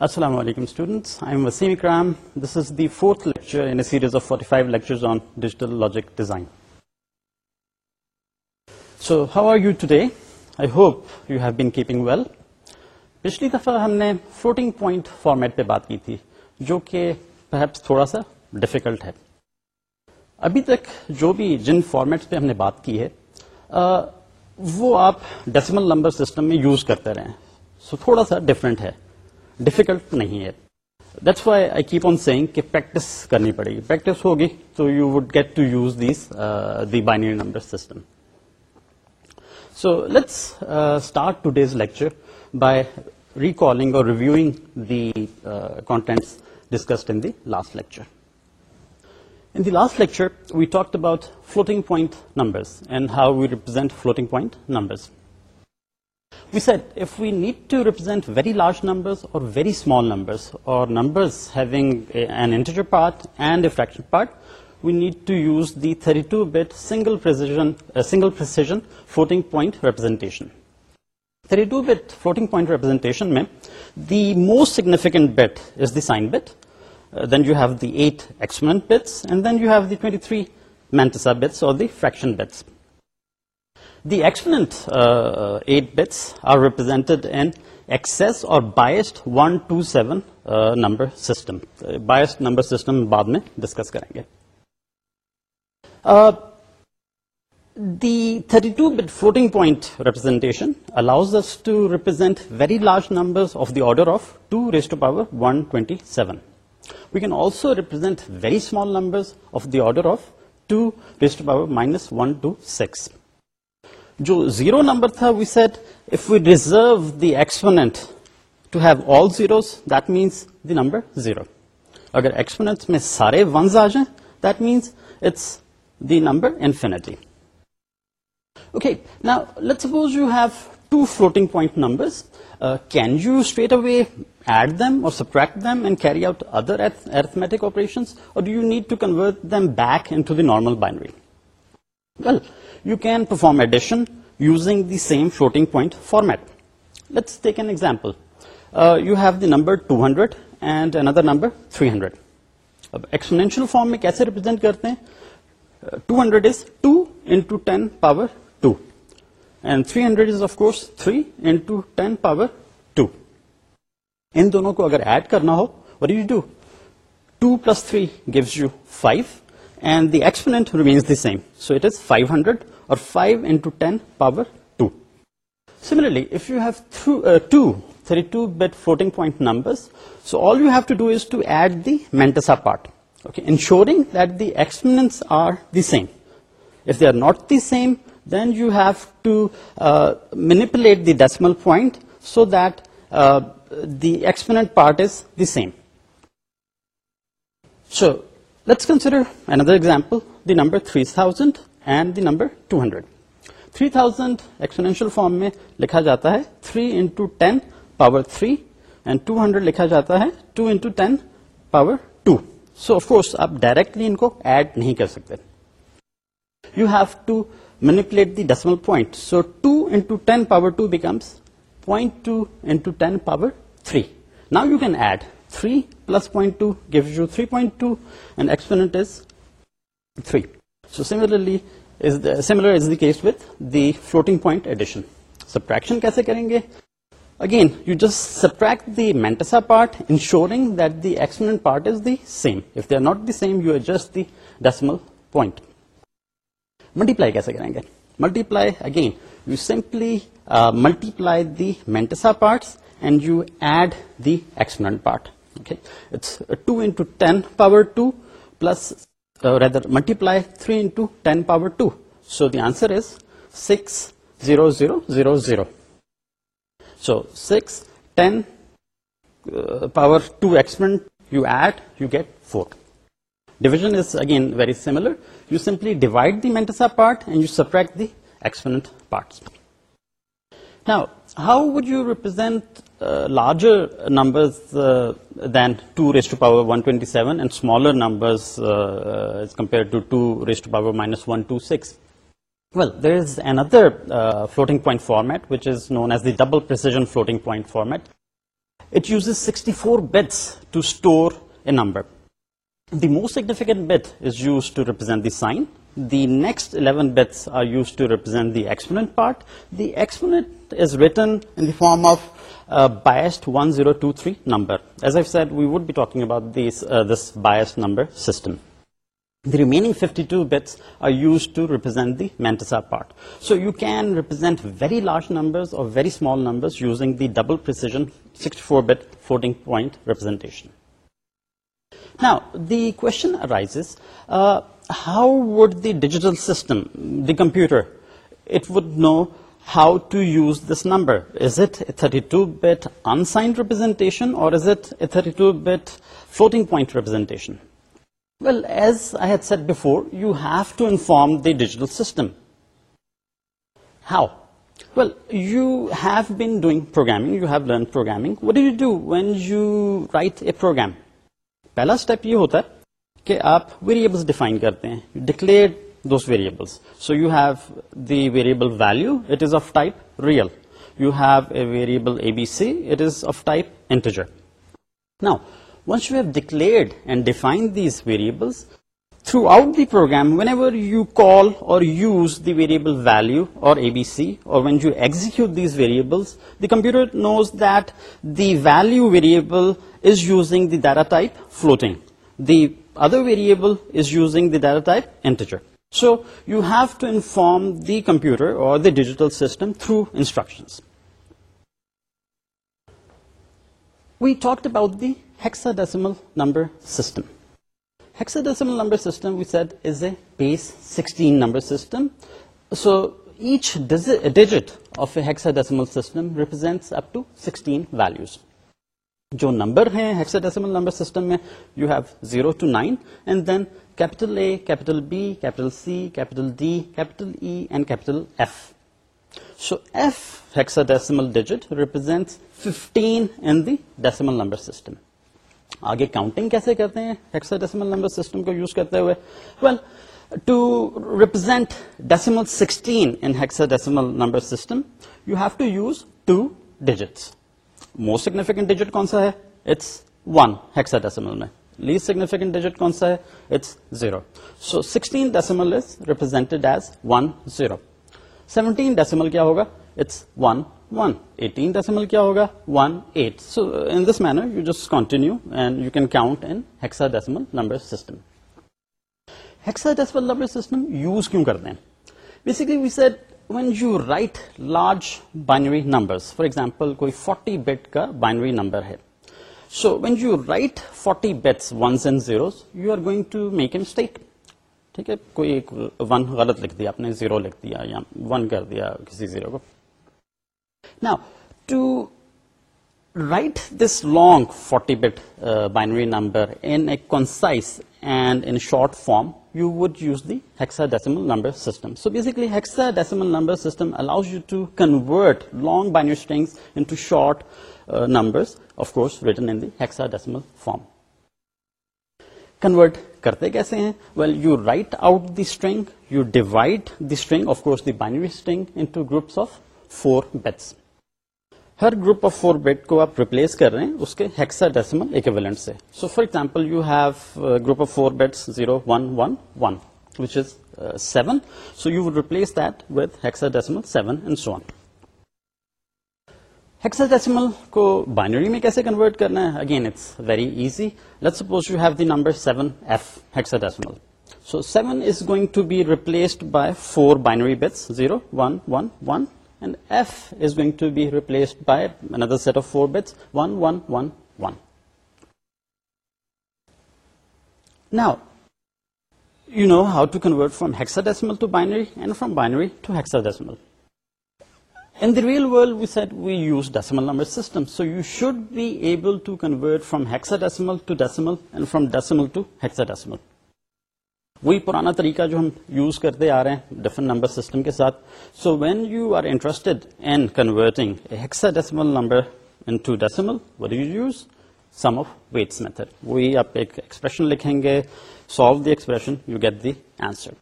السلام علیکم fourth I am Waseem Ikram this is the fourth lecture logic design so how are you today I hope you have been keeping well پچھلی دفعہ ہم نے floating point format پہ بات کی تھی جو کہ پرہیپس تھوڑا سا ڈفیکلٹ ہے ابھی تک جو بھی جن فارمیٹس پہ ہم نے بات کی ہے وہ آپ ڈیسیمل نمبر سسٹم میں یوز کرتے رہے ہیں سو so, تھوڑا سا ڈفرینٹ ہے ڈیفیکلٹ نہیں ہے that's why I keep on saying کہ پریکٹس کرنی پڑے گی پریکٹس ہوگی تو you would get to use these the binary number system so let's start today's lecture by recalling اور reviewing the contents discussed in the last lecture in the last lecture we talk about floating point numbers and how we represent floating point number We said if we need to represent very large numbers or very small numbers or numbers having an integer part and a fraction part, we need to use the 32-bit uh, single precision floating point representation. 32-bit floating point representation mein the most significant bit is the sign bit, uh, then you have the 8 exponent bits, and then you have the 23 mantissa bits or the fraction bits. Eight bits are represented in excess اور discuss کریں گے large number order of two raised to power one twenty seven we can also represent very small number order of two raised to power minus one two six جو zero number تھا we said if we desire the exponent to have all zeros that means the number zero اگر exponent میں سارے ones آ جائیں that means it's the number infinity okay نا let suppose you have two floating point numbers can you straight away add them or subtract them and carry out other arithmetic operations or do you need to convert back into the normal binary well you can perform addition using the same floating point format let's take an example you have the number two hundred and another number three hundred اب exponential form میں کیسے represent کرتے ہیں two hundred is two in power two and three hundred is of course three into ten power two ان دونوں کو اگر add کرنا ہو اور you do two plus three gives you five and the exponent remains the same. So it is 500 or 5 into 10 power 2. Similarly, if you have uh, two 32-bit floating point numbers, so all you have to do is to add the Mantegazza part, okay, ensuring that the exponents are the same. If they are not the same, then you have to uh, manipulate the decimal point so that uh, the exponent part is the same. So let's add ادھر the number three thousand and the number two hundred three thousand exponential form میں لکھا جاتا ہے three into ten power three two hundred لکھا جاتا ہے two into power two so of course آپ directly ان کو ایڈ نہیں کر سکتے you have to manipulate the decimal point so two into ten power two becomes point power three now you can add three plus point two give you three point two and exp three so similarly similar case with the floating point addition subtraction کیسے کریں گے again you just subtract the mantissa part ensuring دکس part is them if they're not the same you are just decimal point multiply کیسے کریں گے multiply again you simply multiply the mantissa parts and you add the exponent part to the power two plus rather multiply three into ten power two so the answer zero zero zero so six you eight you get four division again very similar you simply divide the mantissa of part and you subtract the exponent parts two six well there is another floating floating sixty four number the most significant bit represent the sign next eleven bits are used to represent the exp آفسٹری numbering fifty two bits I use to represent the mantissa are part so you can represent very large numbers or very small number for bit forty representation the کوئی how would the digital system the computer it would know how to use this number is it a thirty two bit unsigned representation or is it a thirty two bit floating point representation well as I had said before you have to inform the digital system how well you have been doing programming you have learn program what you do when you write a program پہلا step یہ ہوتا ہے کہ آپ variables define کرتے ہیں declare those variables so you have the variable value it is of type real you have a variable A B C it is of type integer now you have declared and define these variables throughout the program whenever you call or use the variable value اور A B C or when you execute these variables the computer knows that the value variable is using the data type floating the Other variable is using the data type integer. So you have to inform the computer or the digital system through instructions. We talked about the hexadecimal number system. Hexadecimal number system, we said, is a base 16 number system. So each digit of a hexadecimal system represents up to 16 values. جو number ہیں number system میں you have zero to nine and then capital A capital B capital C capital D capital and capital F so F digit represents decimal in the decimal number system آگے counting کیسے کرتے ہیں number system کو use کرتے ہوئے well to represent decimal decimal in decimal number system you have to use two digits most significant digit کون سا ہے it's it's it's one one one one one hexa hexa hexa میں significant digit کون سا ہے zero zero so so sixteen is is seventeen کیا کیا ہوگا ہوگا eighteen eight in in this manner you you just continue and can count number number system system use کیوں کرتے ہیں basically we said when you write large binary number for example کوئی forty bit کا binary number ہے so when you write forty bit ones and zero you are going to make a mistake ٹھیک ہے کوئی ایک one غلط لکھ دیا آپ نے زیرو لکھ دیا یا ون کر دیا کسی زیرو کو نا to write this long forty bit binary number in a concise and in short form you would use the hexadecimal number system so basically hexadecimal number system allows you to convert long binary number decimal form convert کرتے کیسے ہیں well you write out the string you divide the string of course the binary string groups of four bits ہر group of four bit کو آپ replace کر رہے ہیں اس کے ہیکسا اکویلنٹ سے so for example you have group of four bits zero one one one which is seven so you would decimal کو بائنری میں کیسے کنورٹ کرنا ہے again it's very easy let suppose you have the number seven F hexadecimal so seven is going to be replaced by four binary bits zero one one one set of four bits now you know how to convert from he to ہیمل the real decimal number some you should be able to convert from heel decimal and from decimal to ہیمل وہی پرانا طریقہ جو ہم use کرتے آ رہے ہیں different number system کے ساتھ so when you are interested in converting sum of weights method وہی آپ ایکسپریشن لکھیں گے solve the expression you get the answer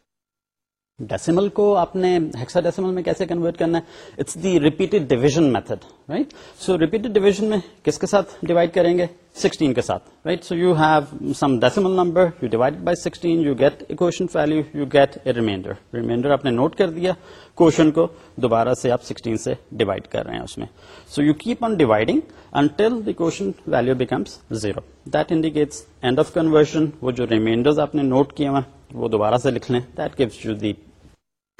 decimal کو آپ نے ہیکسا ڈیسیمل میں کیسے کنورٹ کرنا ہے it's the repeated division method right so repeated division میں کس کے ساتھ ڈیوائڈ کریں گے 16 کے ساتھ right so you have some decimal number you divide by 16 you get a quotient value you get a remainder remainder آپ نے نوٹ کر دیا کوشچن کو دوبارہ سے آپ 16 سے ڈیوائڈ کر رہے ہیں اس میں so you keep on dividing until the quotient value becomes zero that indicates end of conversion وہ جو ریمائنڈر آپ نے نوٹ کیے ہوئے وہ دوبارہ سے لکھ لیں that gives you the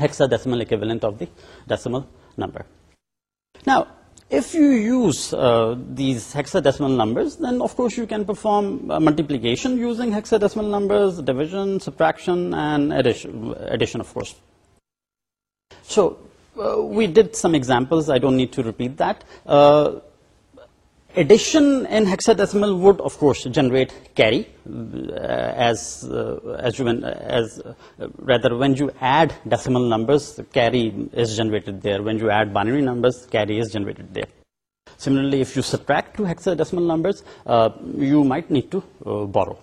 hexadecimal equivalent of the decimal number. Now, if you use uh, these hexadecimal numbers, then of course you can perform uh, multiplication using hexadecimal numbers, division, subtraction, and addition of course. So uh, we did some examples, I don't need to repeat that. Addition in hexadecimal would, of course, generate carry uh, uh, uh, when you add decimal numbers, carry is generated there. When you add binary numbers, carry is generated there. Similarly, if you subtract two hexadecimal numbers, you might need to borrow.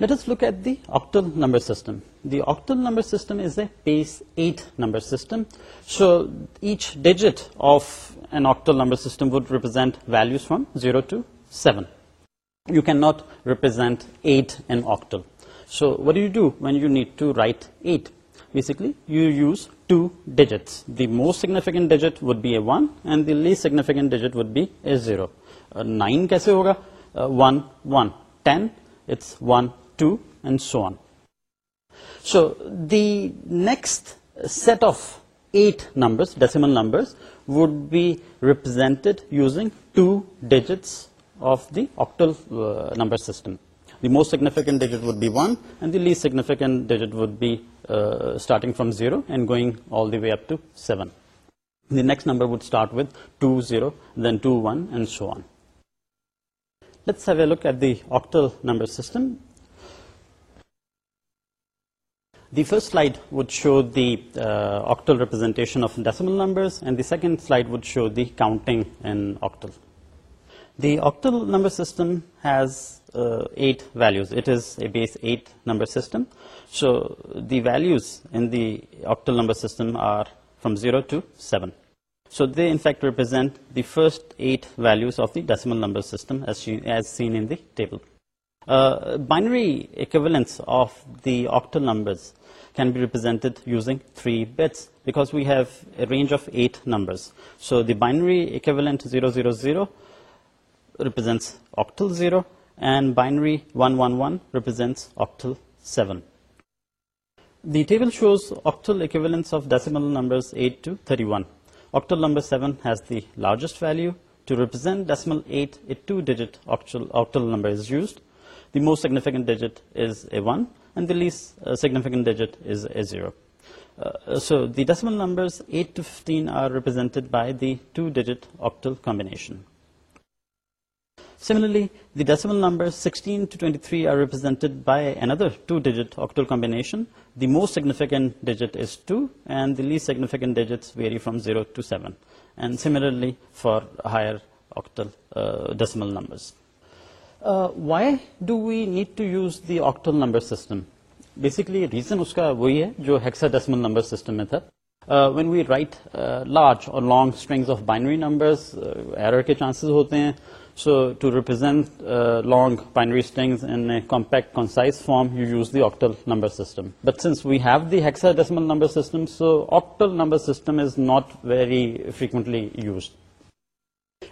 Let us look at the octal number system. The octal number system is a base 8 number system. So each digit of an octal number system would represent values from 0 to 7. You cannot represent 8 in octal. So what do you do when you need to write 8? Basically, you use two digits. The most significant digit would be a 1 and the least significant digit would be a 0. Uh, 9 kaise hoga? Uh, 1, 1. 10, it's 1, 2, and so on. So the next set of 8 numbers, decimal numbers, would be represented using two digits of the octal uh, number system. The most significant digit would be 1, and the least significant digit would be uh, starting from 0 and going all the way up to 7. The next number would start with 2, 0, then 2, 1, and so on. Let's have a look at the octal number system the first slide would show the uh, octal representation of decimal numbers, and the second slide would show the counting in octal. The octal number system has uh, 8 values. It is a base 8 number system. So the values in the octal number system are from 0 to 7. So they in fact represent the first 8 values of the decimal number system as seen in the table. Uh, binary equivalence of the octal numbers can be represented using 3 bits because we have a range of 8 numbers. So the binary equivalent 000 represents octal 0, and binary 111 represents octal 7. The table shows octal equivalence of decimal numbers 8 to 31. Octal number 7 has the largest value. To represent decimal 8, a 2-digit octal number is used. Most significant digit significant digit is a zero so decimal number eight to fifteen similarly by another two digit combination the most significant digit is two and these significant digit vary from zero to seven similarly for higher decimal numbers why do we need to use the octal number system basically reason اس کا وہی ہے جو ہیمل number system میں تھا when we write large اور long strings of binary numbers error کے chances ہوتے ہیں so to represent long binary strings in compact concise form you use the octal number system but since we have the hexadecimal number system so octal number system is not very frequently used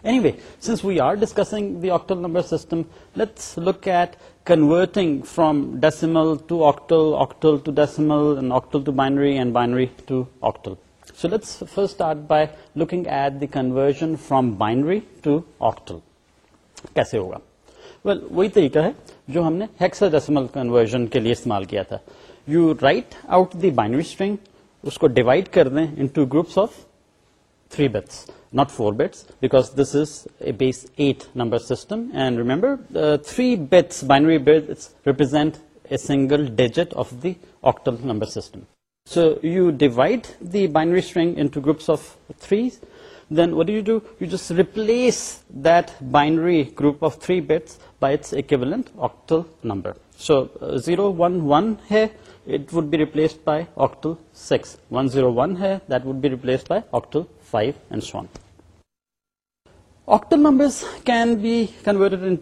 from binary to octal کیسے ہوگا وہی طریقہ ہے جو ہم نے ہیمل conversion کے لیے استعمال کیا تھا you write out the binary string اس کو ڈیوائڈ کر دیں in groups of three bits not 4 bits, because this is a base 8 number system. And remember, 3 bits, binary bits, represent a single digit of the octal number system. So you divide the binary string into groups of 3. Then what do? You just replace that binary group of 3 bits by its equivalent octal number. So uh, 0, 1, 1 here, it would be replaced by octal 6. 1, 0, 1 here, that would be replaced by octal 5 and so on. Octal number can be convert in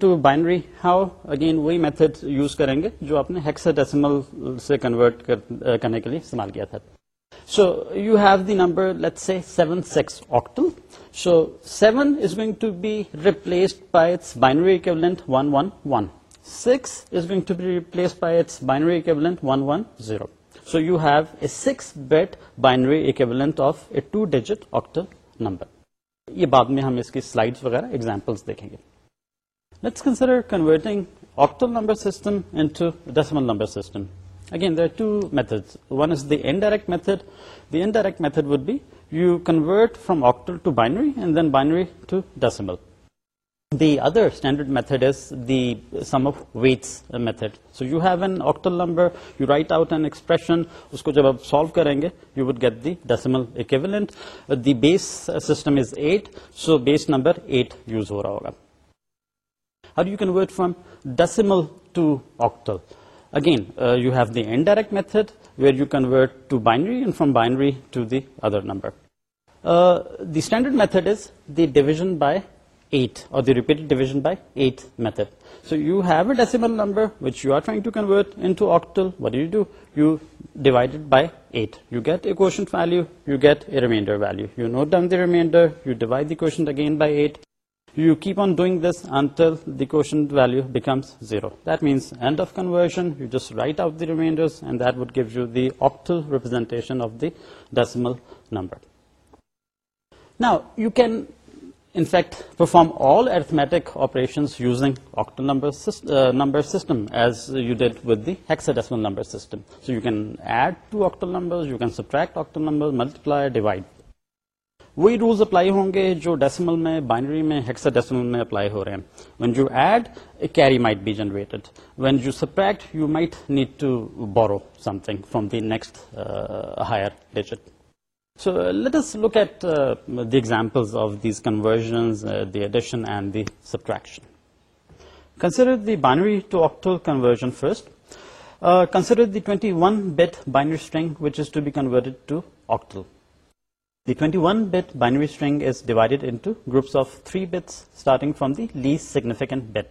how again وہی method use کریں گے جو آپ نے hexadecimal سے کنورٹ کرنے کے لیے استعمال کیا تھا so you have the number let's say seven six octal so seven is going to be replaced by its binary equivalent one one one six is going to be replaced by its binary equivalent one one zero so you have a six bit binary equivalent of a two digit octal number یہ بعد میں ہم اس کی slide وغیرہ examples دیکھیں گے let's consider converting octal number system decimal number system again there are two method one is the indirect method the indirect method would be you convert from octal to binary and then binary to decimal the other standard method is the sum of weights method so you have an octal number you write out and expression اس کو جب آپ solve کریں گے you would get the decimal base system is eight so base number eight use ہو رہا ہوگا here you convert from decimal to octal again you have the indirect method where you convert to binary from binary to the other number the standard method is the division by repeated division by eight method so you have number again by eight you keep on doing this until دیشن value becomes zero denotes end of conversion you just write of the writ would give you the represent number نا you can in fact perform all arithmetic operation system as decimal system so you can add two octal number octal number multiply divide وہی rules apply ہوں گے جو decimal میں binary میں apply ہو رہے ہیں when you add carry might be generated when you subtract you might need to borrow something from the next higher So uh, let us look at uh, the examples of these conversions, uh, the addition and the subtraction. Consider the binary to octal conversion first. Consider the 21-bit binary string which is to be converted to octal. The 21-bit binary string is divided into groups of 3 bits starting from the least significant bit.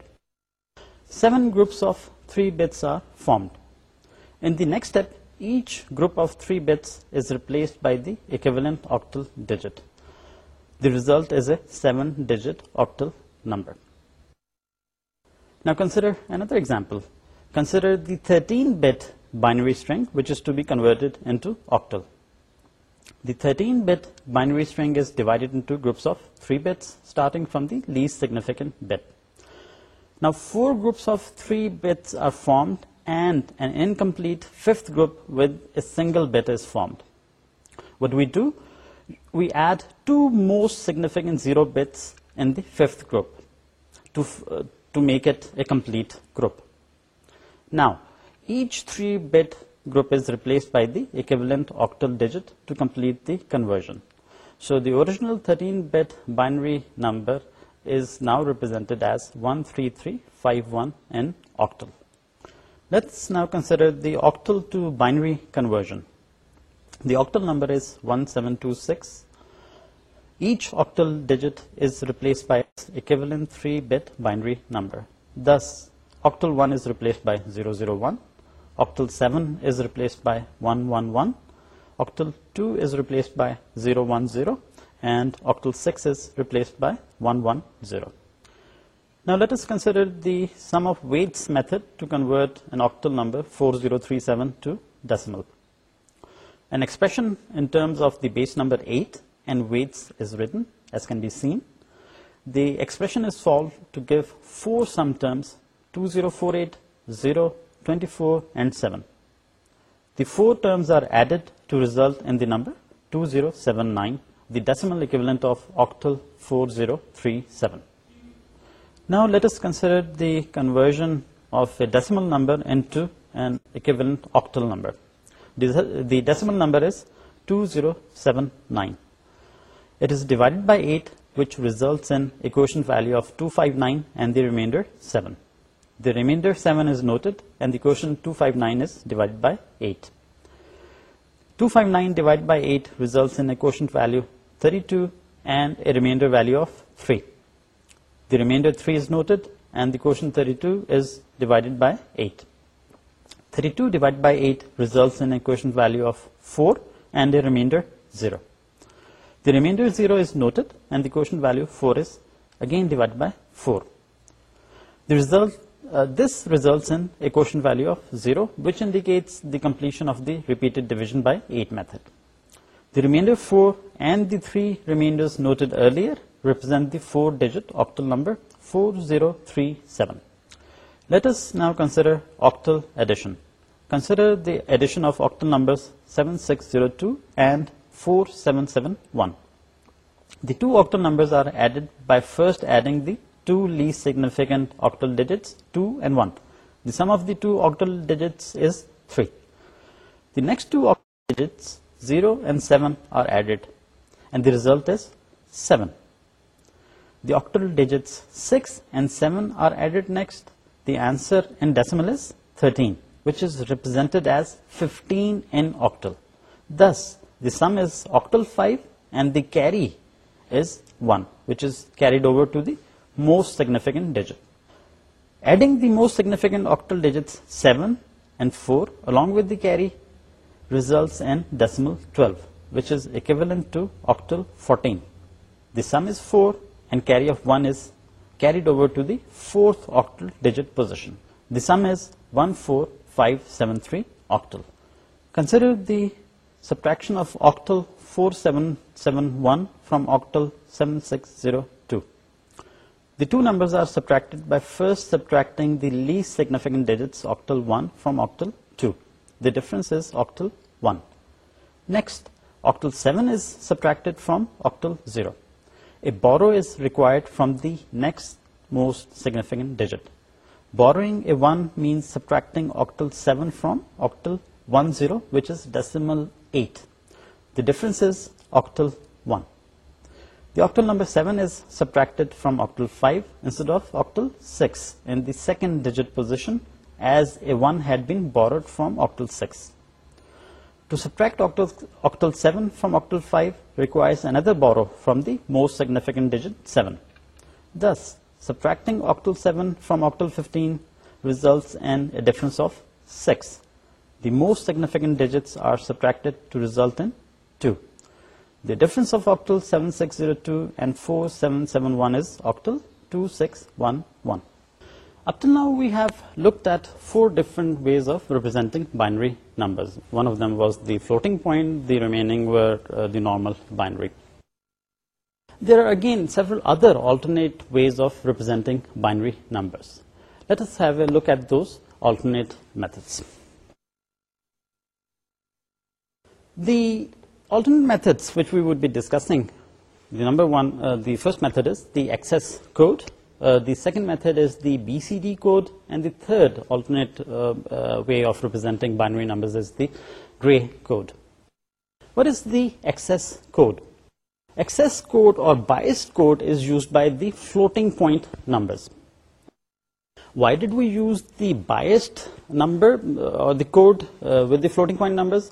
7 groups of 3 bits are formed. In the next step, each group of 3 bits is replaced by the equivalent octal digit. The result is a 7-digit octal number. Now consider another example. Consider the 13-bit binary string which is to be converted into octal. The 13-bit binary string is divided into groups of 3 bits starting from the least significant bit. Now 4 groups of 3 bits are formed and an incomplete fifth group with a single bit is formed. What we do, we add two most significant zero bits in the fifth group to uh, make it a complete group. Now, each 3-bit group is replaced by the equivalent octal digit to complete the conversion. So the original 13-bit binary number is now represented as 13351 in octal. Let's now consider the octal to binary conversion. The octal number is 1726. Each octal digit is replaced by its equivalent 3-bit binary number. Thus, octal 1 is replaced by 001. Octal 7 is replaced by 111. Octal 2 is replaced by 010. And octal 6 is replaced by 110. Now let us consider the sum of weights method to convert octal number four zero three seven expression base number eight weights expression is follow to give four some terms two zero four eight zero twenty four seven the four terms are added to result two zero seven nine decimal of octal four zero three seven now let's consider the conversion of decimal number آپ number the decimal number zero seven by eight which results value of two five nine remainder seven seven addition two five nine by eight two five nine divide by eight results value thirty two and remainder value of three The remainder 3 is noted, and the quotient 32 is divided by 8. 32 divided by 8 results in a quotient value of 4 and a remainder 0. The remainder 0 is noted, and the quotient value 4 is again divided by 4. The result, uh, this results in a quotient value of 0, which indicates the completion of the repeated division by 8 method. The remainder 4 and the 3 remainders noted earlier represent the four digital number four zero three seven now consider the addition of octal seven six two and four seven seven two octal number by first adding the two لی significant octal digit one sum of the octal digits three zero add seven and the result is seven The octal digits 6 and 7 are added next. The answer in decimal is 13, which is represented as 15 in octal. Thus, the sum is octal 5 and the carry is 1, which is carried over to the most significant digit. Adding the most significant octal digits 7 and 4 along with the carry results in decimal 12, which is equivalent to octal 14. The sum is 4 and carry of 1 is carried over to the 4th octal digit position. The sum is 14573 octal. Consider the subtraction of octal 4771 from octal 7602. The two numbers are subtracted by first subtracting the least significant digits, octal 1, from octal 2. The difference is octal 1. Next, octal 7 is subtracted from octal 0 a borrow is required from the next most significant digit. Borrowing a 1 means subtracting octal 7 from octal 10, which is decimal 8. The difference is octal 1. The octal number 7 is subtracted from octal 5 instead of octal 6 in the second digit position, as a 1 had been borrowed from octal 6. To subtract octal 7 from octal 5 requires another borrow from the most significant digit 7. Thus, subtracting octal 7 from octal 15 results in a difference of 6. The most significant digits are subtracted to result in 2. The difference of octal 7602 and 4771 is octal 2611. After now we have looked at four different ways of representing binary numbers floating there are again several other alternate ways of representing binary number look at discussing method is the S code Uh, the second method is the BCD code, and the third alternate uh, uh, way of representing binary numbers is the gray code. What is the excess code? Excess code or biased code is used by the floating point numbers. Why did we use the biased number or the code with the floating point numbers?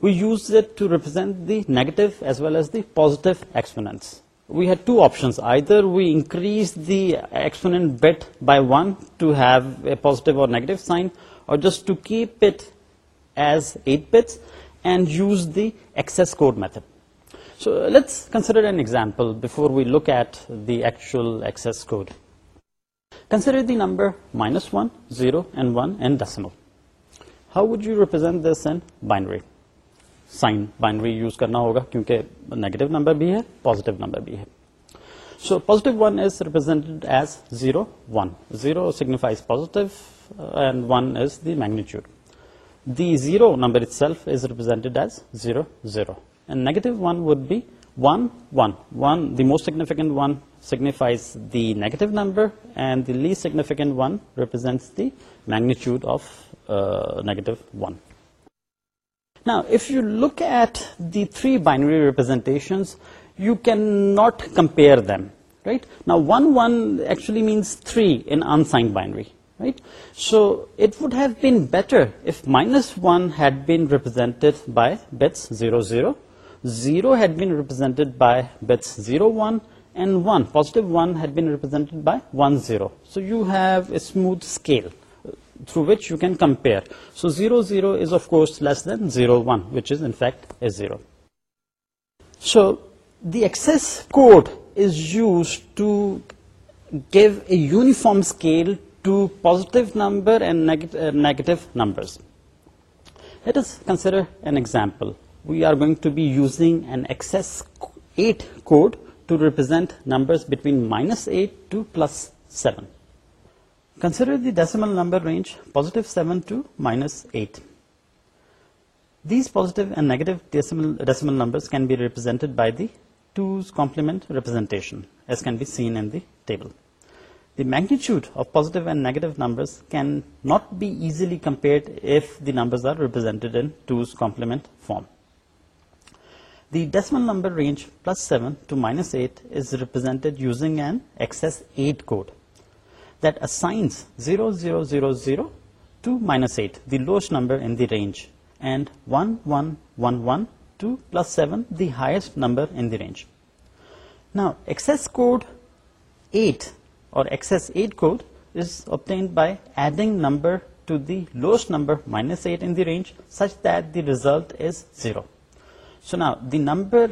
We used it to represent the negative as well as the positive exponents. We had two options. Either we increase the exponent bit by 1 to have a positive or negative sign, or just to keep it as 8 bits and use the excess code method. So let's consider an example before we look at the actual excess code. Consider the number -1, 0, and 1 in decimal. How would you represent this in binary? Sign binary use کرنا ہوگا کیونکہ negative number بھی ہے positive number بھی ہے so positive one is represented as zero one zero signifies and one is the magnitude the zero number is self represented as zero zero and negative one would be one one one the most significant one signifies the negative number and the least significant one represent the magnitude of negative one Now, if you look at the three binary representations, you cannot compare them, right? Now, 1, 1 actually means 3 in unsigned binary, right? So it would have been better if -1 had been represented by bits 0, 0, 0 had been represented by bits 0, 1, and 1, positive 1 had been represented by 1, 0. So you have a smooth scale through which you can compare. So 00 is of course less than 01, which is in fact a 0. So the excess code is used to give a uniform scale to positive number and uh, negative numbers. Let us consider an example. We are going to be using an excess 8 code to represent numbers between -8 to +7. Consider the decimal number range positive 7 to minus 8. These positive and negative decimal numbers can be represented by the 2's complement representation, as can be seen in the table. The magnitude of positive and negative numbers can not be easily compared if the numbers are represented in 2's complement form. The decimal number range plus 7 to minus 8 is represented using an excess 8 code. Since zero zero zero zero to minus eight دیسٹ number range and plus seven the highest number range ناس code eight اور lowest number minus eight the range such the ر result is zero so نا the number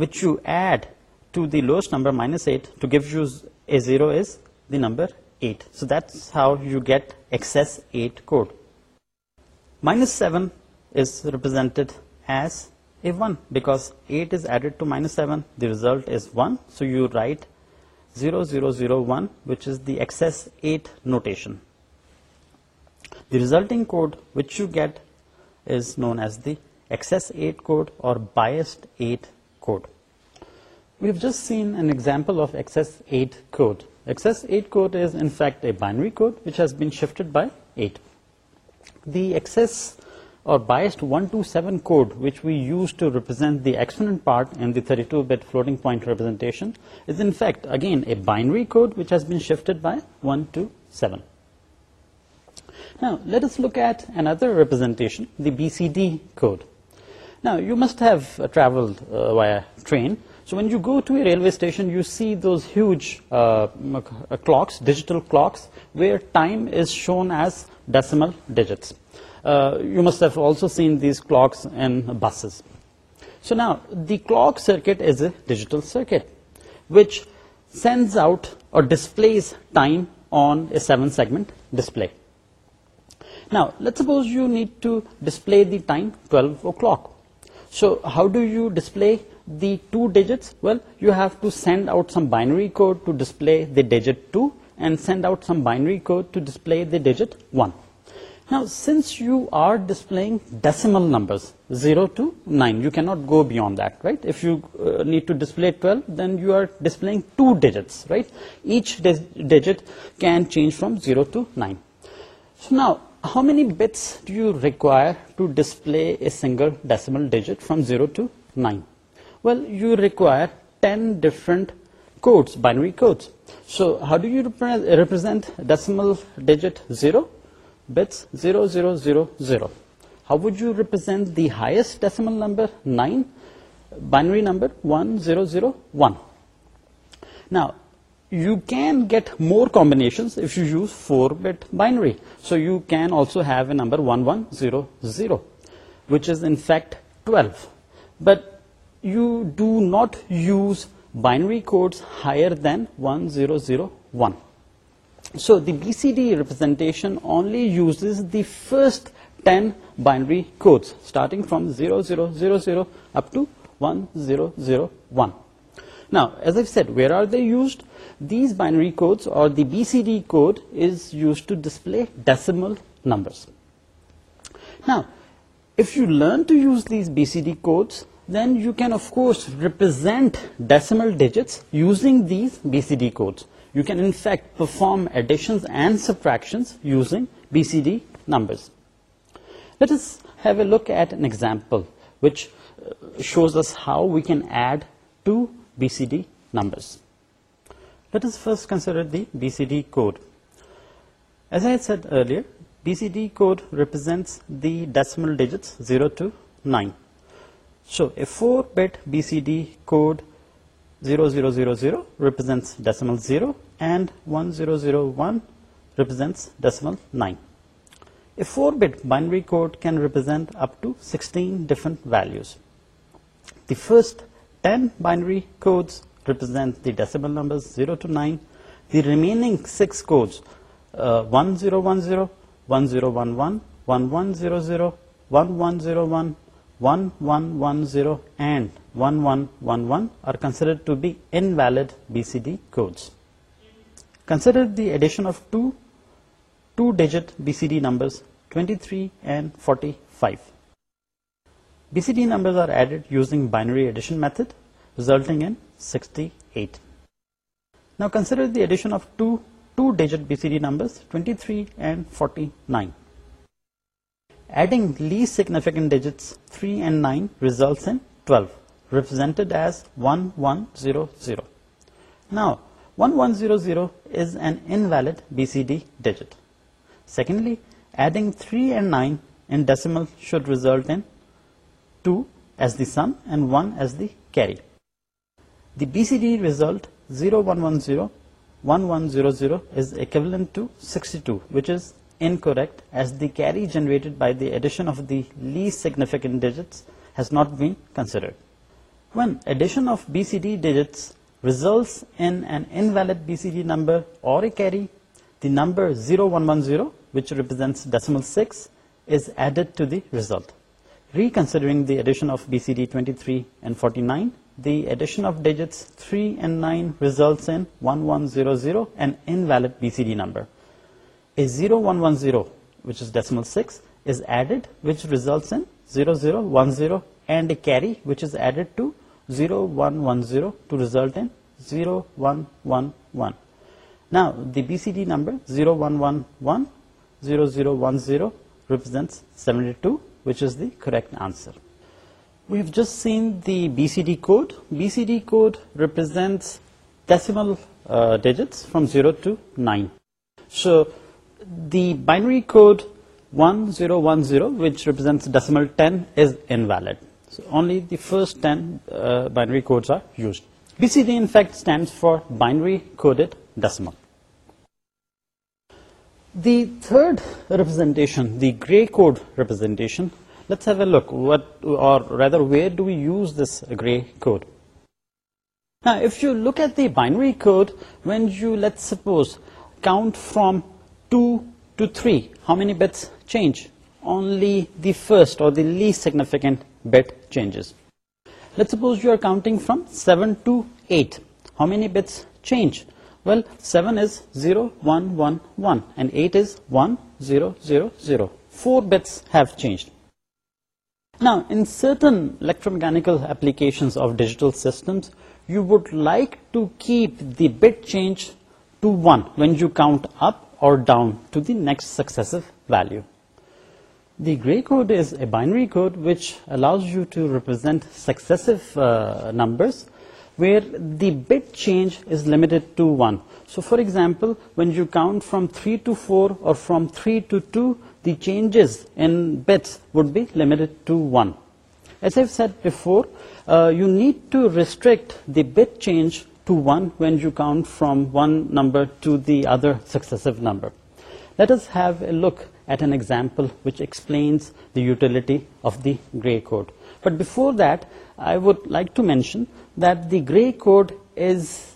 which you add to the lowest numbers eight to give you a zero is number 8. So that's how you get excess 8 code. Minus 7 is represented as a 1 because 8 is added to minus 7. The result is 1. So you write 0001, which is the excess 8 notation. The resulting code which you get is known as the excess 8 code or biased 8 code. We've just seen an example of excess 8 code. Read it the acid one to سیونٹ the ایسوٹ part floating represent again اب has bias one two sevens look at another represent you must have travel train So when you go to a railway station, you see those huge uh, uh, clocks, digital clocks, where time is shown as decimal digits. Uh, you must have also seen these clocks in buses. So now, the clock circuit is a digital circuit, which sends out or displays time on a 7-segment display. Now, let's suppose you need to display the time 12 o'clock. So how do you display the two digits? Well, you have to send out some binary code to display the digit 2 and send out some binary code to display the digit 1. Now, since you are displaying decimal numbers 0 to 9, you cannot go beyond that, right? If you uh, need to display 12, then you are displaying two digits, right? Each digit can change from 0 to 9. So now, how many bits do you require to display a single decimal digit from 0 to 9? Well, you require 10 different codes, binary codes. So how do you represent decimal digit 0? Bits 0, 0, 0, 0. How would you represent the highest decimal number, 9? Binary number 1, 0, 0, 1. Now, you can get more combinations if you use 4-bit binary. So you can also have a number 1, 1, 0, 0, which is in fact 12. But you do not use binary codes higher than 1001. So the BCD representation only uses the first 10 binary codes starting from 0000 up to 1001. Now, as I've said, where are they used? These binary codes or the BCD code is used to display decimal numbers. Now, if you learn to use these BCD codes, then you can of course represent decimal digits using these BCD codes. You can in fact perform additions and subtractions using BCD numbers. Let us have a look at an example which uh, shows us how we can add two BCD numbers. Let us first consider the BCD code. As I had said earlier, BCD code represents the decimal digits 0 to 9. So a 4-bit BCD code 0000 represents decimal 0 and 1001 represents decimal 9. A 4-bit binary code can represent up to 16 different values. The first 10 binary codes represent the decimal numbers 0 to 9. The remaining 6 codes 1010, 1011, 1100, 1101, 1110 and 1111 are considered to be invalid BCD codes. Consider the addition of two two-digit BCD numbers 23 and 45. BCD numbers are added using binary addition method resulting in 68. Now consider the addition of two two-digit BCD numbers 23 and 49. Adding least significant digits 3 and 9 results in 12, represented as 1100. Now 1100 is an invalid BCD digit. Secondly, adding 3 and 9 in decimal should result in 2 as the sum and 1 as the carry. The BCD result 0110, 1100 is equivalent to 62, which is incorrect, as the carry generated by the addition of the least significant digits has not been considered. When addition of BCD digits results in an invalid BCD number or a carry, the number 0110, which represents decimal 6, is added to the result. Reconsidering the addition of BCD 23 and 49, the addition of digits 3 and 9 results in 1100, an invalid BCD number a 0110, which is decimal 6, is added, which results in 0010, and a carry which is added to 0110 to result in 0111. Now the BCD number 0111 0010 represents 72, which is the correct answer. We have just seen the BCD code. BCD code represents decimal uh, digits from 0 to 9. So the binary code one zero one zero which represent decimal ten is invalid only the first three code are use B C D in fact stand for binary کو third representation the gray code representation look what اور binary code when you let suppose count from 2 to 3, how many bits change? Only the first or the least significant bit changes. Let's suppose you are counting from 7 to 8. How many bits change? Well, 7 is 0, 1, 1, 1, and 8 is 1, 0, 0, 0. 4 bits have changed. Now, in certain electromechanical applications of digital systems, you would like to keep the bit change to 1 when you count up or down to the next successive value. The gray code is a binary code which allows you to represent successive uh, numbers where the bit change is limited to 1. So for example, when you count from 3 to 4 or from 3 to 2, the changes in bits would be limited to 1. As I've said before, uh, you need to restrict the bit change to 1 when you count from one number to the other successive number. Let us have a look at an example which explains the utility of the gray code. But before that, I would like to mention that the gray code is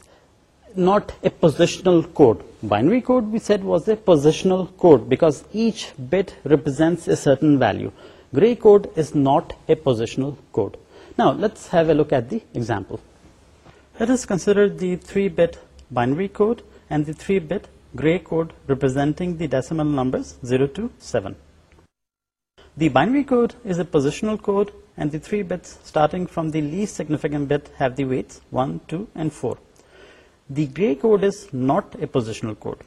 not a positional code. Binary code, we said, was a positional code because each bit represents a certain value. Gray code is not a positional code. Now let's have a look at the example. Let us consider the 3-bit binary code and the 3-bit gray code representing the decimal numbers 0 to 7. The binary code is a positional code, and the 3 bits starting from the least significant bit have the weights 1, 2, and 4. The gray code is not a positional code.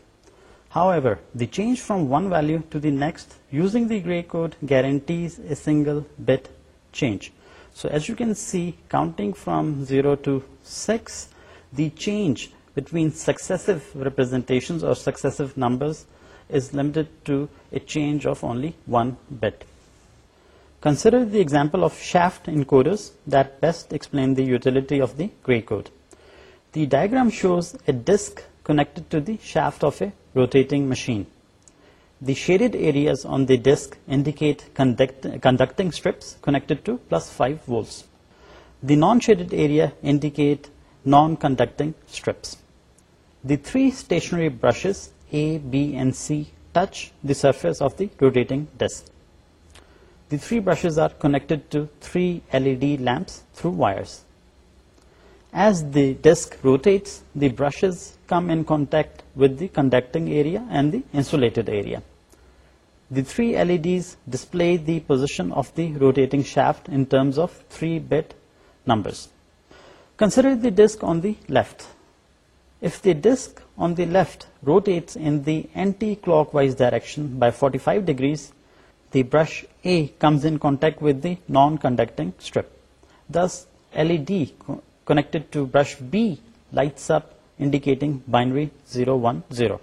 However, the change from one value to the next using the gray code guarantees a single bit change. So as you can see, counting from 0 to 6. The change between successive representations or successive numbers is limited to a change of only 1 bit. Consider the example of shaft encoders that best explain the utility of the gray code. The diagram shows a disk connected to the shaft of a rotating machine. The shaded areas on the disk indicate conducting strips connected to +5 volts. The non-shaded area indicate non-conducting strips. The three stationary brushes A, B and C touch the surface of the rotating disc. The three brushes are connected to three LED lamps through wires. As the disc rotates, the brushes come in contact with the conducting area and the insulated area. The three LEDs display the position of the rotating shaft in terms of 3-bit numbers consider the disc on the left if the disc on the left rotates in the anti clockwise direction by forty five degrees the brush A comes in contact with the non conducting strip this L E D connected to brush B lights up indicating binary zero one zero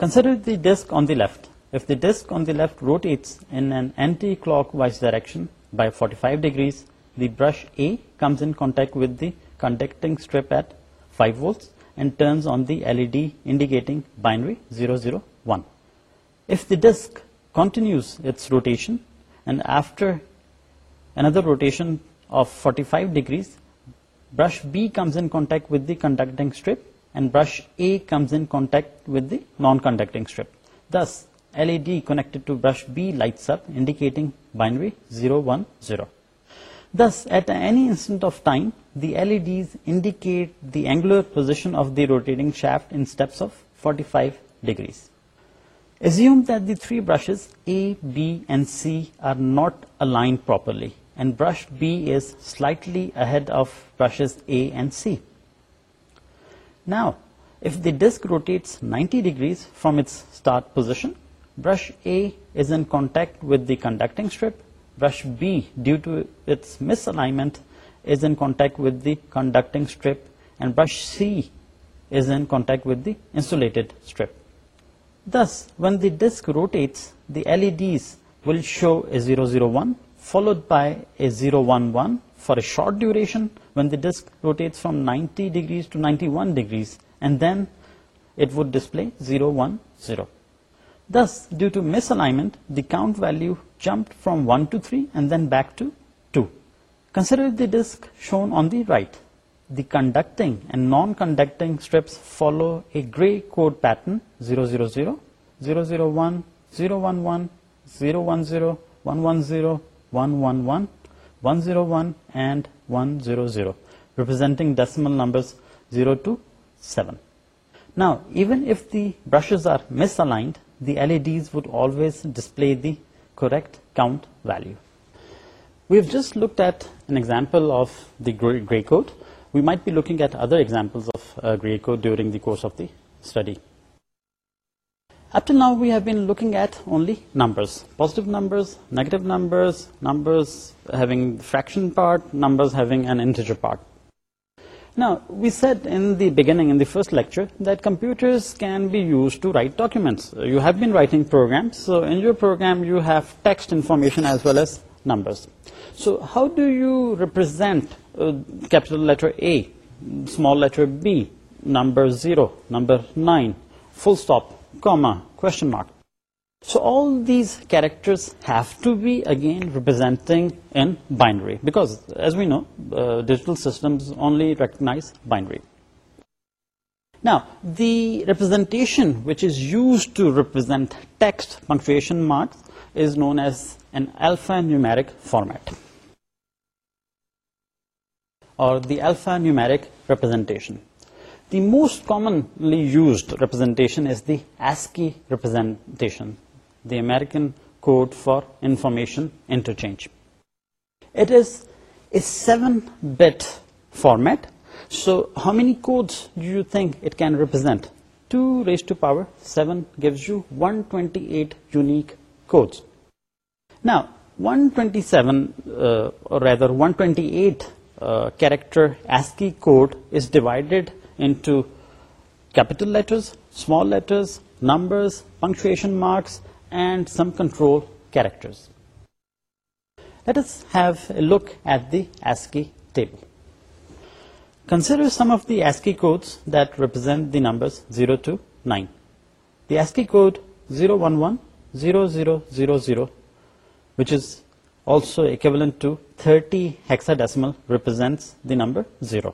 consider the disc on the left if the disc on the left rotates anti clockwise direction by forty five degrees the brush A comes in contact with the conducting strip at 5 volts and turns on the LED indicating binary 001. If the disk continues its rotation, and after another rotation of 45 degrees, brush B comes in contact with the conducting strip and brush A comes in contact with the non-conducting strip. Thus, LED connected to brush B lights up indicating binary 010. Thus, at any instant of time, the LEDs indicate the angular position of the rotating shaft in steps of 45 degrees. Assume that the three brushes A, B and C are not aligned properly and brush B is slightly ahead of brushes A and C. Now, if the disc rotates 90 degrees from its start position, brush A is in contact with the conducting strip Brush B, due to its misalignment, is in contact with the conducting strip, and brush C is in contact with the insulated strip. Thus, when the disc rotates, the LEDs will show a 001 followed by a 011 for a short duration when the disc rotates from 90 degrees to 91 degrees, and then it would display 010. Thus, due to misalignment, the count value jumped from 1 to 3 and then back to 2. Consider the disc shown on the right. The conducting and non-conducting strips follow a gray code pattern 000, 001, 011, 010, 110, 111, 101 and 100, representing decimal numbers 0 to 7. Now, even if the brushes are misaligned, the LEDs would always display the correct count value. We've just looked at an example of the gray code. We might be looking at other examples of uh, gray code during the course of the study. Up till now, we have been looking at only numbers, positive numbers, negative numbers, numbers having fraction part, numbers having an integer part. Now, we said in the beginning, in the first lecture, that computers can be used to write documents. Uh, you have been writing programs, so in your program you have text information as well as numbers. So, how do you represent uh, capital letter A, small letter B, number 0, number 9, full stop, comma, question mark? So all these characters have to be again representing in binary, because as we know, uh, digital systems only recognize binary. Now, the representation which is used to represent text punctuation marks is known as an alphanumeric format, or the alphanumeric representation. The most commonly used representation is the ASCII representation, the American Code for Information Interchange. It is a 7-bit format. So how many codes do you think it can represent? 2 raised to power 7 gives you 128 unique codes. Now 128 uh, uh, character ASCII code is divided into capital letters, small letters, numbers, punctuation marks, and some control characters. Let us have a look at the ASCII table. Consider some of the ASCII codes that represent the numbers 0 to 9. The ASCII code 0110000, which is also equivalent to 30 hexadecimal, represents the number 0.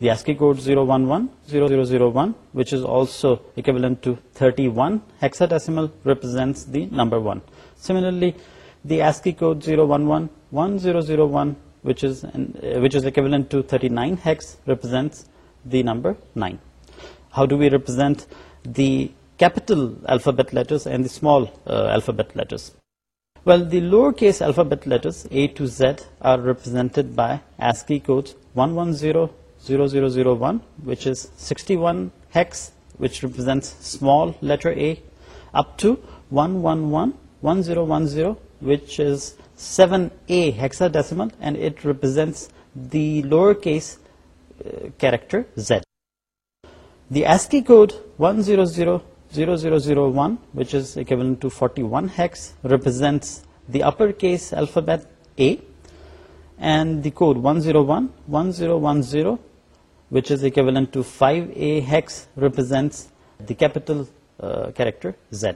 The ASCII code zero one one zero zero zero one which is also ایک two thirty one represent thirty nine represent nine how do we represent the letters and the small well the lower case alphabet letters A to Z are represented by ASCII code one one zero 0001, which is 61 hex, which represents small letter a, up to 1111010, which is 7a hexadecimal, and it represents the lowercase uh, character z. The ASCII code 1000001, which is equivalent to 41 hex, represents the uppercase alphabet a, and the code 1011010, which is equivalent to 5A hex, represents the capital uh, character Z.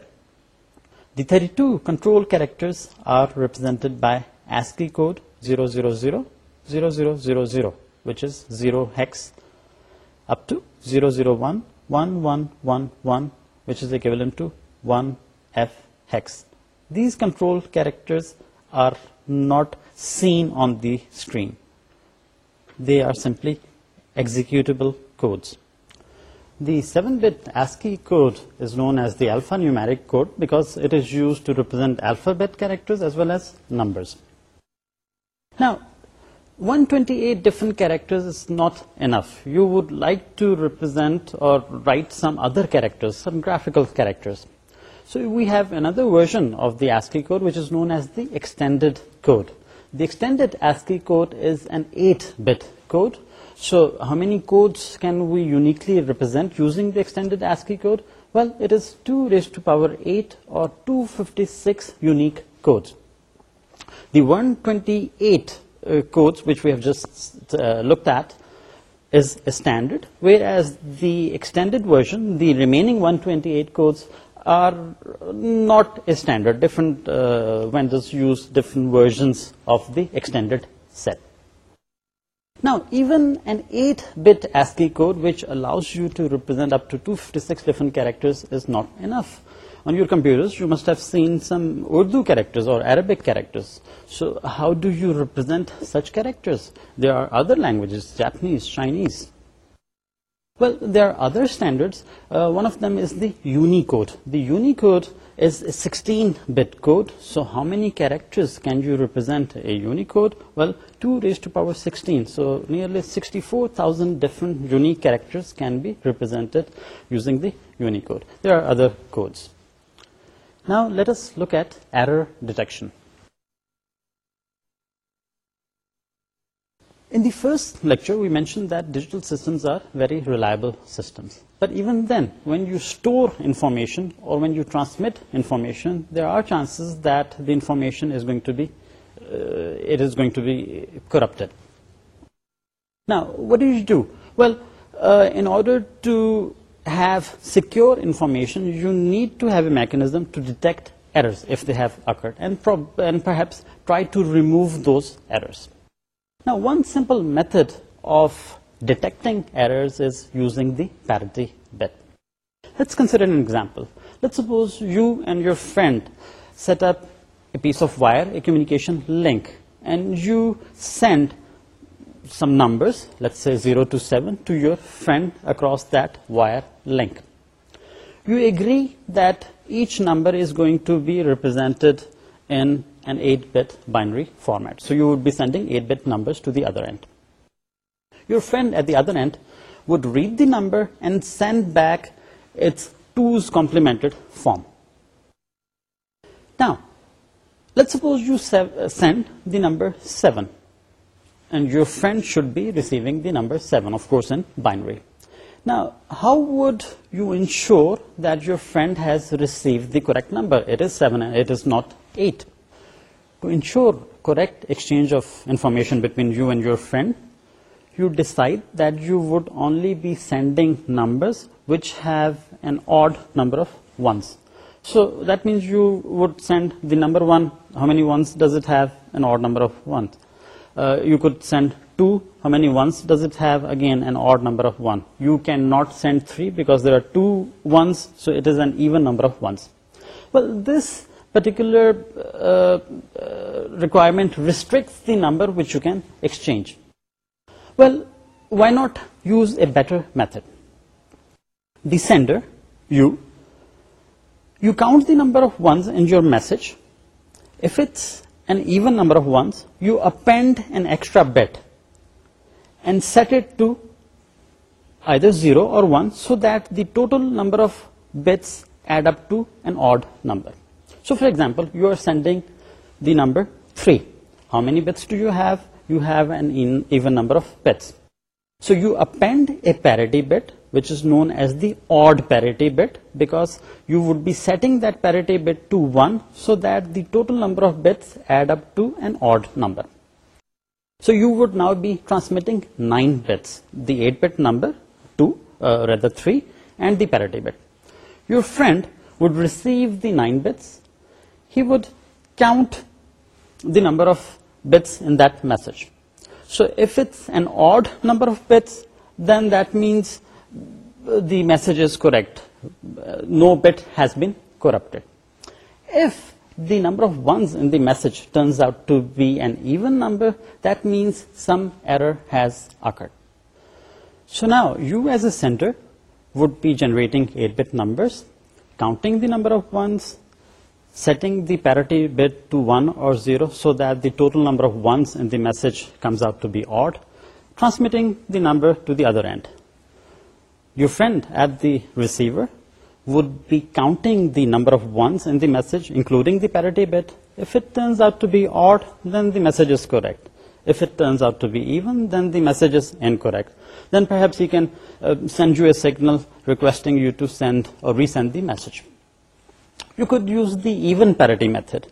The 32 control characters are represented by ASCII code 0000000, which is 0 hex, up to 0011111, which is equivalent to 1F hex. These control characters are not seen on the screen. They are simply executable codes. The 7-bit ASCII code is known as the alphanumeric code because it is used to represent alphabet characters as well as numbers. Now, 128 different characters is not enough. You would like to represent or write some other characters, some graphical characters. We've other version of the ASCII code known as the extended code the extended ASCII code can we uniquely represent using two raise to power eight اور code the one twenty eight code we've just look whereas the extended version the remaining one twenty eight code are not a standard. Different uh, vendors use different versions of the extended set. Now, even an 8-bit ASCII code which allows you to represent up to 256 different characters is not enough. On your computers, you must have seen some Urdu characters or Arabic characters. So how do you represent such characters? There are other languages, Japanese, Chinese. Well, there are other standards. Uh, one of them is the Unicode. The Unicode is a 16-bit code. So how many characters can you represent a Unicode? Well, 2 raised to power 16. So nearly 64,000 different unique characters can be represented using the Unicode. There are other codes. Now let us look at error detection. In the first lecture, we mentioned that digital systems are very reliable systems. But even then, when you store information or when you transmit information, there are chances that the information is going to be uh, corrupted. Now, what do you do? Well, uh, in order to have secure information, you need to have a mechanism to detect errors if they have occurred, and perhaps try to remove those errors. Now, one simple method of detecting errors is using the parity bet. Let's consider an example. Let's suppose you and your friend set up a piece of wire, a communication link, and you send some numbers, let's say 0 to 7, to your friend across that wire link. You agree that each number is going to be represented in an 8-bit binary format. So you would be sending 8-bit numbers to the other end. Your friend at the other end would read the number and send back its 2's complemented form. Now, let's suppose you uh, send the number 7, and your friend should be receiving the number 7, of course, in binary. Now, how would you ensure that your friend has received the correct number? It is 7 and it is not 8. To ensure correct exchange of information between you and your friend, you decide that you would only be sending numbers which have an odd number of ones. So that means you would send the number 1, how many ones does it have? An odd number of ones. Uh, you could send 2, how many ones does it have? Again, an odd number of 1. You cannot send 3 because there are 2 ones, so it is an even number of ones. Well, this particular uh, uh, requirement restricts the number which you can exchange. Well, why not use a better method? The sender, you count the number of ones in your message. If it's an even number of ones, you append an extra bit and set it to either 0 or 1 so that the total number of bits add up to an odd number. So for example, you are sending the number 3. How many bits do you have? You have an even number of bits. So you append a parity bit, which is known as the odd parity bit, because you would be setting that parity bit to 1 so that the total number of bits add up to an odd number. So you would now be transmitting 9 bits, the 8-bit number, uh, 3, and the parity bit. Your friend would receive the 9 bits he would count the number of bits in that message. So if it's an odd number of bits, then that means the message is correct. No bit has been corrupted. If the number of ones in the message turns out to be an even number, that means some error has occurred. So now you as a sender would be generating 8-bit numbers, counting the number of ones, setting the parity bit to 1 or 0 so that the total number of 1s in the message comes out to be odd, transmitting the number to the other end. Your friend at the receiver would be counting the number of 1s in the message, including the parity bit. If it turns out to be odd, then the message is correct. If it turns out to be even, then the message is incorrect. Then perhaps he can uh, send you a signal requesting you to send or resend the message. You could use the even parity method.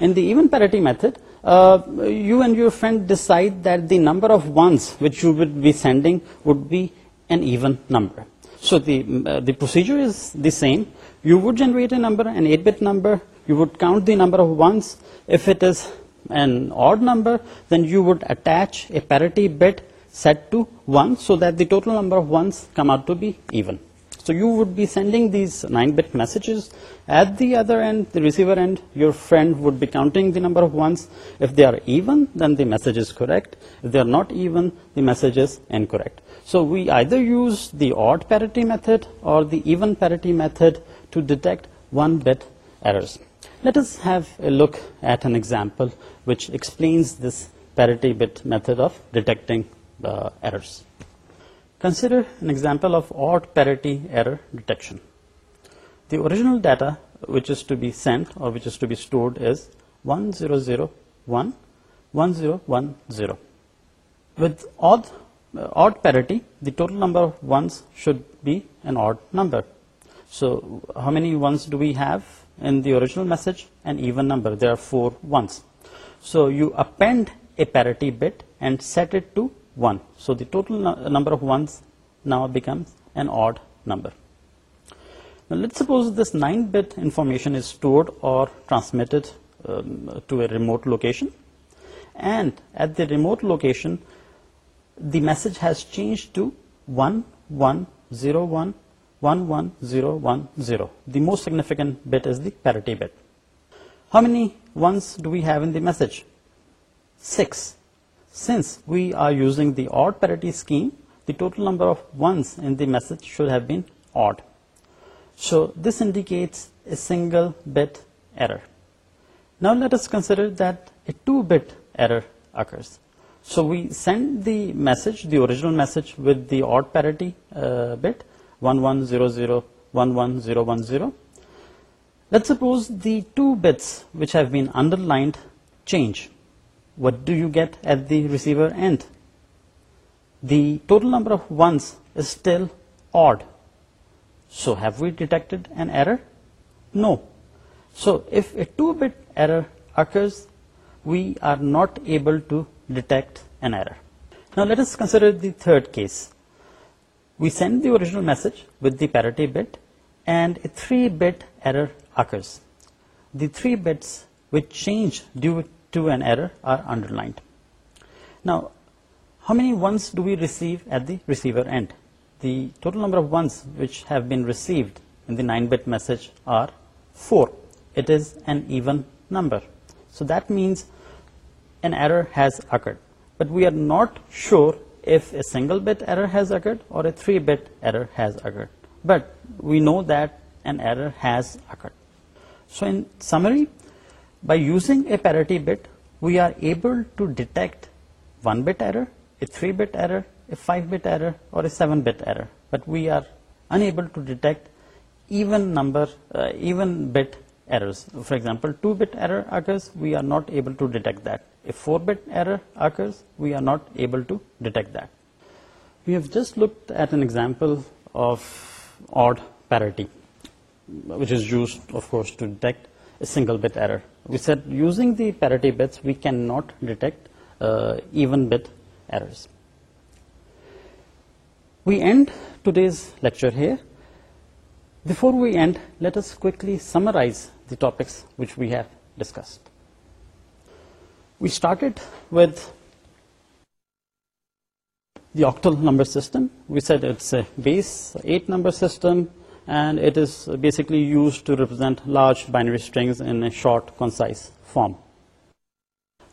In the even parity method, uh, you and your friend decide that the number of ones which you would be sending would be an even number. So the mm, uh, procedure is the same. You would generate a number, an 8-bit number. You would count the number of ones. If it is an odd number, then you would attach a parity bit set to 1 so that the total number of ones come out to be even. So you would be sending these 9-bit messages. At the other end, the receiver end, your friend would be counting the number of ones. If they are even, then the message is correct. If they are not even, the message is incorrect. So we either use the odd parity method or the even parity method to detect 1-bit errors. Let us have a look at an example which explains this parity bit method of detecting uh, errors. Consider an example of odd parity error detection. The original data which is to be sent or which is to be stored is 1001, 1010. With uh, odd parity, the total number of ones should be an odd number. So how many ones do we have in the original message? An even number. There are 4 ones. So you append a parity bit and set it to 1. So the total number of 1s now becomes an odd number. Now let's suppose this 9-bit information is stored or transmitted um, to a remote location, and at the remote location the message has changed to 1101 11010. The most significant bit is the parity bit. How many 1s do we have in the message? 6. Since we are using the odd parity scheme, the total number of ones in the message should have been odd. So this indicates a single bit error. Now let us consider that a 2-bit error occurs. So we send the message, the original message, with the odd parity uh, bit 1100 11010. Let's suppose the two bits which have been underlined change what do you get at the receiver end? The total number of ones is still odd. So have we detected an error? No. So if a 2-bit error occurs, we are not able to detect an error. Now let us consider the third case. We send the original message with the parity bit and a 3-bit error occurs. The 3 bits which change due to an error are underlined. Now, how many ones do we receive at the receiver end? The total number of ones which have been received in the 9-bit message are 4. It is an even number. So that means an error has occurred. But we are not sure if a single bit error has occurred or a 3-bit error has occurred. But we know that an error has occurred. So in summary, by using a parity bit we are able to one bit error three bit error اور a single bit error. We said using the parity bits we cannot detect uh, even bit errors. We end today's lecture here. Before we end, let us quickly summarize the topics which we have discussed. We started with the octal number system. We said it's a base 8 number system and it is basically used to represent large binary strings in a short, concise form.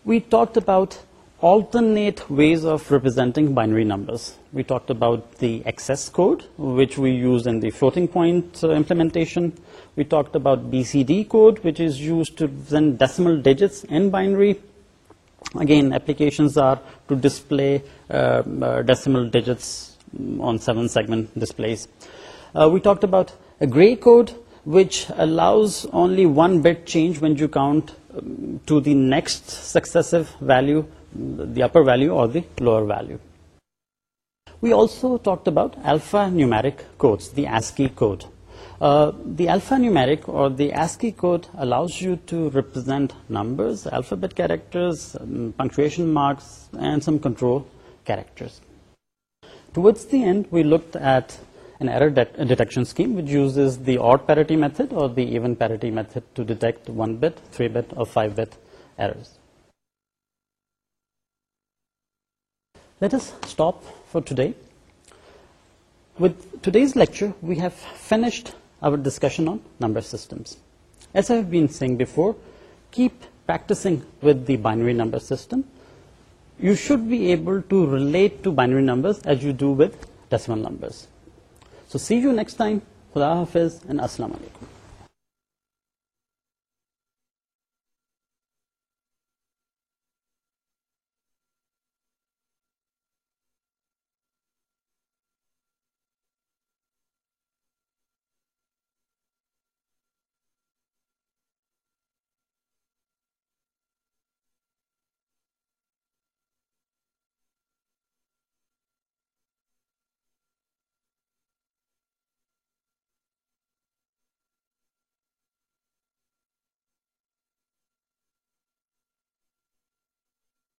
We talked about alternate ways of representing binary numbers. We talked about the excess code, which we used in the floating point uh, implementation. We talked about BCD code, which is used to represent decimal digits in binary. Again, applications are to display uh, uh, decimal digits on 7-segment displays. Uh, we talked about a gray code which allows only one bit change when you count um, to the next successive value, the upper value or the lower value. We also talked about alphanumeric codes, the ASCII code. Uh, the alphanumeric or the ASCII code allows you to represent numbers, alphabet characters, um, punctuation marks, and some control characters. Towards the end, we looked at an error detection scheme which uses the odd parity method or the even parity method to detect 1-bit, 3-bit or 5-bit errors. Let us stop for today. With today's lecture, we have finished our discussion on number systems. As I have been saying before, keep practicing with the binary number system. You should be able to relate to binary numbers as you do with decimal numbers. So see you next time خدا حافظ and السلام علیکم